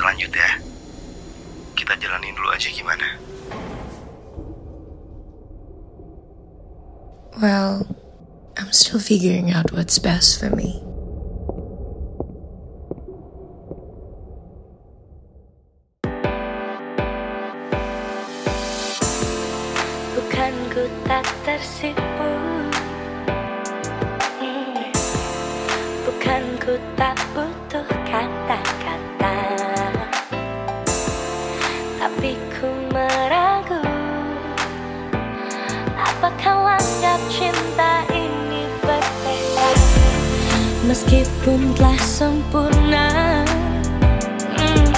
lanjut ya. Kita jalanin dulu aja gimana. Well, I'm still figuring out what's best for me. Bukan ku tak tersipu Hmm. Bukan ku tak butuh Apakah langgap cinta ini berbeda? Meskipun telah sempurna. Hmm.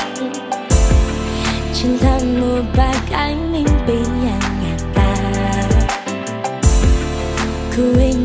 Cintamu bagai mimpi yang nyata. Ku ingin